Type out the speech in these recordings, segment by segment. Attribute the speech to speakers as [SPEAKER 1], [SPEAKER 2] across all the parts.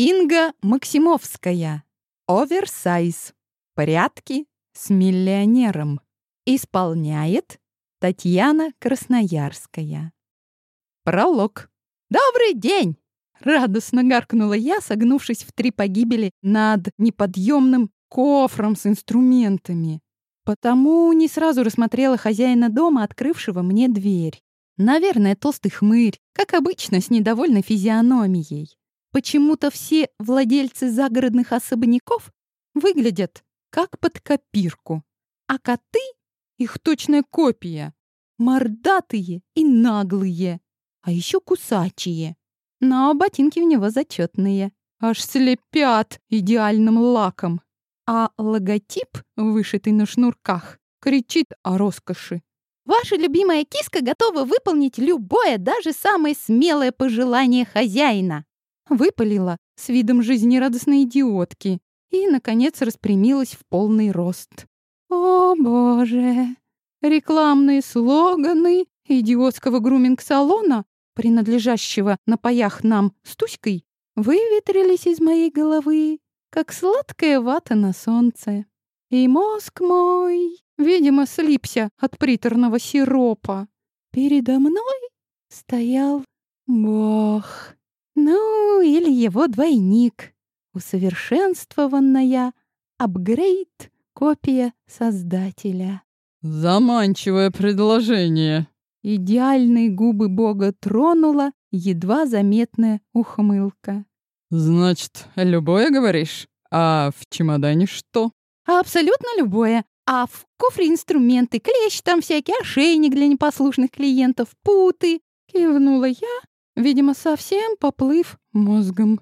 [SPEAKER 1] Инга Максимовская. Оверсайз. Порядки с миллионером. Исполняет Татьяна Красноярская. Пролог. «Добрый день!» — радостно гаркнула я, согнувшись в три погибели над неподъемным кофром с инструментами. Потому не сразу рассмотрела хозяина дома, открывшего мне дверь. Наверное, толстый хмырь, как обычно, с недовольной физиономией. Почему-то все владельцы загородных особняков выглядят как под копирку, а коты — их точная копия. Мордатые и наглые, а еще кусачие. Но ботинки у него зачетные, аж слепят идеальным лаком. А логотип, вышитый на шнурках, кричит о роскоши. Ваша любимая киска готова выполнить любое, даже самое смелое пожелание хозяина. Выпалила с видом жизнерадостной идиотки и, наконец, распрямилась в полный рост. О, боже! Рекламные слоганы идиотского груминг-салона, принадлежащего на паях нам с Туськой, выветрились из моей головы, как сладкая вата на солнце. И мозг мой, видимо, слипся от приторного сиропа. Передо мной стоял Бог. Ну, или его двойник. Усовершенствованная апгрейд копия Создателя.
[SPEAKER 2] Заманчивое предложение.
[SPEAKER 1] Идеальные губы Бога тронула едва заметная ухмылка.
[SPEAKER 2] Значит, любое говоришь? А в чемодане что?
[SPEAKER 1] Абсолютно любое. А в кофре инструменты, клещ там всякий, ошейник для непослушных клиентов, путы. Кивнула я, видимо, совсем поплыв мозгом.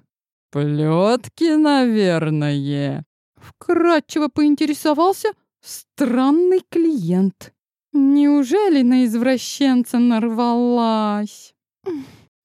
[SPEAKER 2] Плетки, наверное.
[SPEAKER 1] Вкратчиво поинтересовался странный клиент. Неужели на извращенца нарвалась?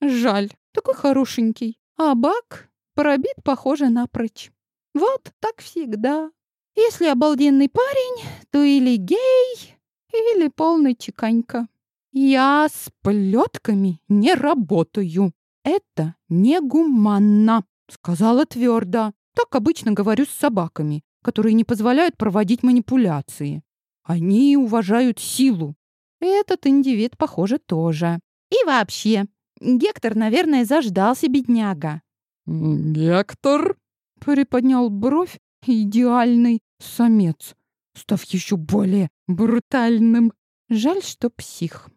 [SPEAKER 1] Жаль, такой хорошенький. А бак пробит, похоже, напрочь. Вот так всегда. Если обалденный парень, то или гей, или полный чеканька. Я с плетками не работаю. Это негуманно, сказала твердо. Так обычно говорю с собаками, которые не позволяют проводить манипуляции. Они уважают силу. Этот индивид, похоже, тоже. И вообще, Гектор, наверное, заждался бедняга.
[SPEAKER 2] «Гектор?»
[SPEAKER 1] — приподнял бровь идеальный самец, став еще более брутальным. Жаль, что псих.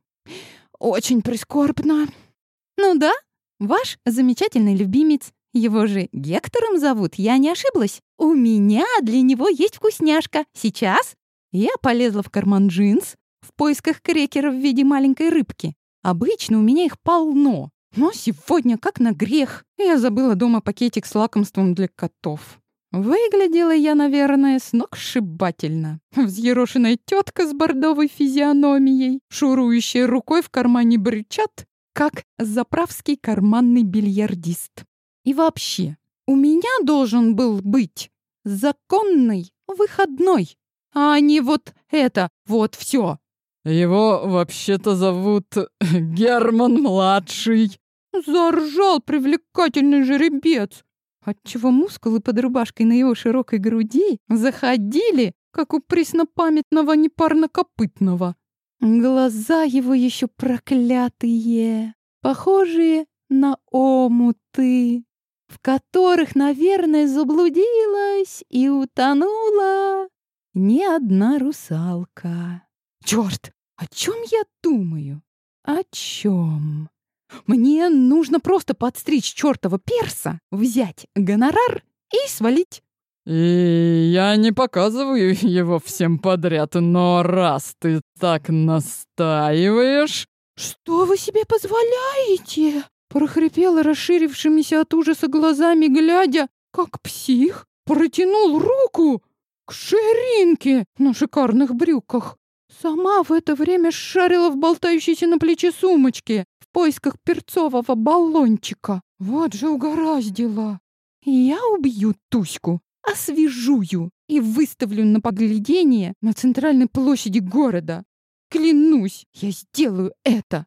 [SPEAKER 1] Очень прискорбно. Ну да, ваш замечательный любимец. Его же Гектором зовут, я не ошиблась. У меня для него есть вкусняшка. Сейчас я полезла в карман джинс в поисках крекера в виде маленькой рыбки. Обычно у меня их полно. Но сегодня, как на грех, я забыла дома пакетик с лакомством для котов. Выглядела я, наверное, сногсшибательно. Взъерошенная тетка с бордовой физиономией, шурующая рукой в кармане брючат, как заправский карманный бильярдист. И вообще, у меня должен был быть законный выходной, а не вот это вот все.
[SPEAKER 2] Его вообще-то зовут Герман-младший.
[SPEAKER 1] Заржал привлекательный жеребец, отчего мускулы под рубашкой на его широкой груди заходили, как у преснопамятного непарнокопытного. Глаза его еще проклятые, похожие на омуты в которых, наверное, заблудилась и утонула не одна русалка. Черт, о чем я думаю? О чем? Мне нужно просто подстричь чертова перса, взять гонорар и свалить.
[SPEAKER 2] И я не показываю его всем подряд, но раз ты так настаиваешь...
[SPEAKER 1] Что вы себе позволяете? прохрипел расширившимися от ужаса глазами, глядя, как псих протянул руку к ширинке на шикарных брюках. Сама в это время шарила в болтающейся на плече сумочке поисках перцового баллончика. Вот же угораздило. Я убью Туську, освежую и выставлю на поглядение на центральной площади города. Клянусь, я сделаю это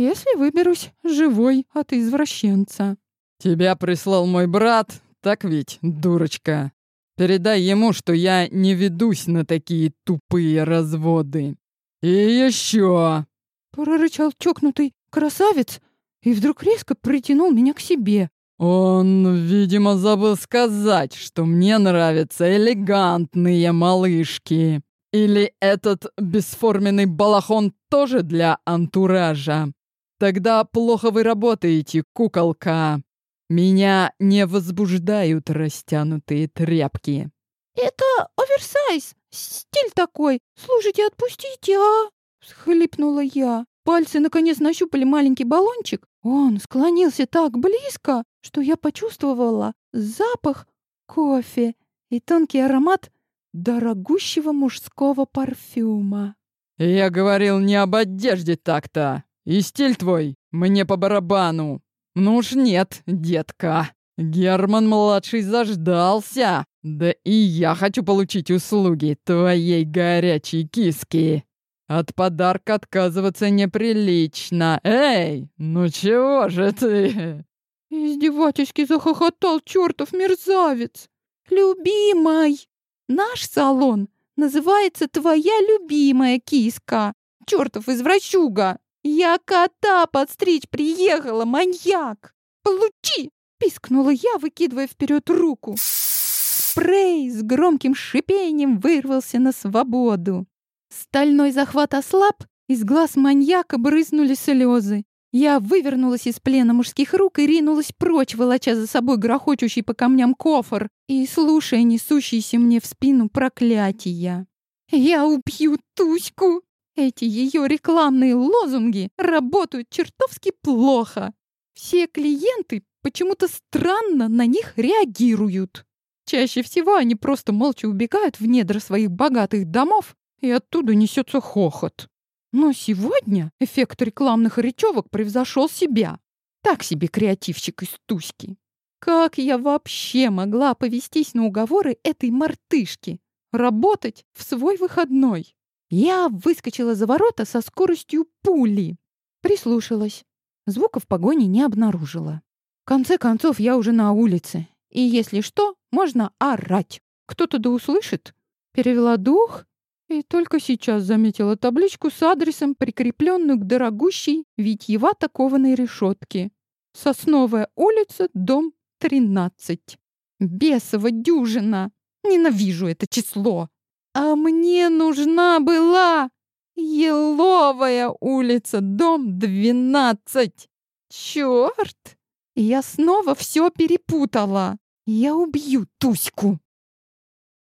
[SPEAKER 1] если выберусь живой от извращенца.
[SPEAKER 2] Тебя прислал мой брат, так ведь, дурочка? Передай ему, что я не ведусь на такие тупые разводы. И еще!»
[SPEAKER 1] Прорычал чокнутый красавец и вдруг резко притянул меня к себе.
[SPEAKER 2] «Он, видимо, забыл сказать, что мне нравятся элегантные малышки. Или этот бесформенный балахон тоже для антуража? Тогда плохо вы работаете, куколка. Меня не возбуждают растянутые тряпки».
[SPEAKER 1] «Это оверсайз, стиль такой. Слушайте, отпустите, а?» — всхлипнула я. Пальцы наконец нащупали маленький баллончик. Он склонился так близко, что я почувствовала запах кофе и тонкий аромат дорогущего мужского парфюма.
[SPEAKER 2] «Я говорил не об одежде так-то. И стиль твой мне по барабану. Ну уж нет, детка. Герман-младший заждался. Да и я хочу получить услуги твоей горячей киски. От подарка отказываться неприлично. Эй, ну чего же ты?»
[SPEAKER 1] Издевательски захохотал чертов мерзавец. «Любимой! Наш салон называется «Твоя любимая киска». Чертов извращуга! Я кота подстричь приехала, маньяк! Получи!» — пискнула я, выкидывая вперед руку. Спрей с громким шипением вырвался на свободу. Стальной захват ослаб, из глаз маньяка брызнули слезы. Я вывернулась из плена мужских рук и ринулась прочь, волоча за собой грохочущий по камням кофр и слушая несущиеся мне в спину проклятия. «Я убью Туську!» Эти ее рекламные лозунги работают чертовски плохо. Все клиенты почему-то странно на них реагируют. Чаще всего они просто молча убегают в недра своих богатых домов, и оттуда несется хохот. Но сегодня эффект рекламных речевок превзошел себя. Так себе креативщик из Туськи. Как я вообще могла повестись на уговоры этой мартышки? Работать в свой выходной? Я выскочила за ворота со скоростью пули. Прислушалась. Звуков погони не обнаружила. В конце концов, я уже на улице. И если что, можно орать. Кто-то да услышит. Перевела дух и только сейчас заметила табличку с адресом, прикрепленную к дорогущей, витьевато кованой решетке. Сосновая улица, дом 13. Бесова дюжина! Ненавижу это число! А мне нужна была Еловая улица, дом 12. Черт! Я снова все перепутала. Я убью Туську.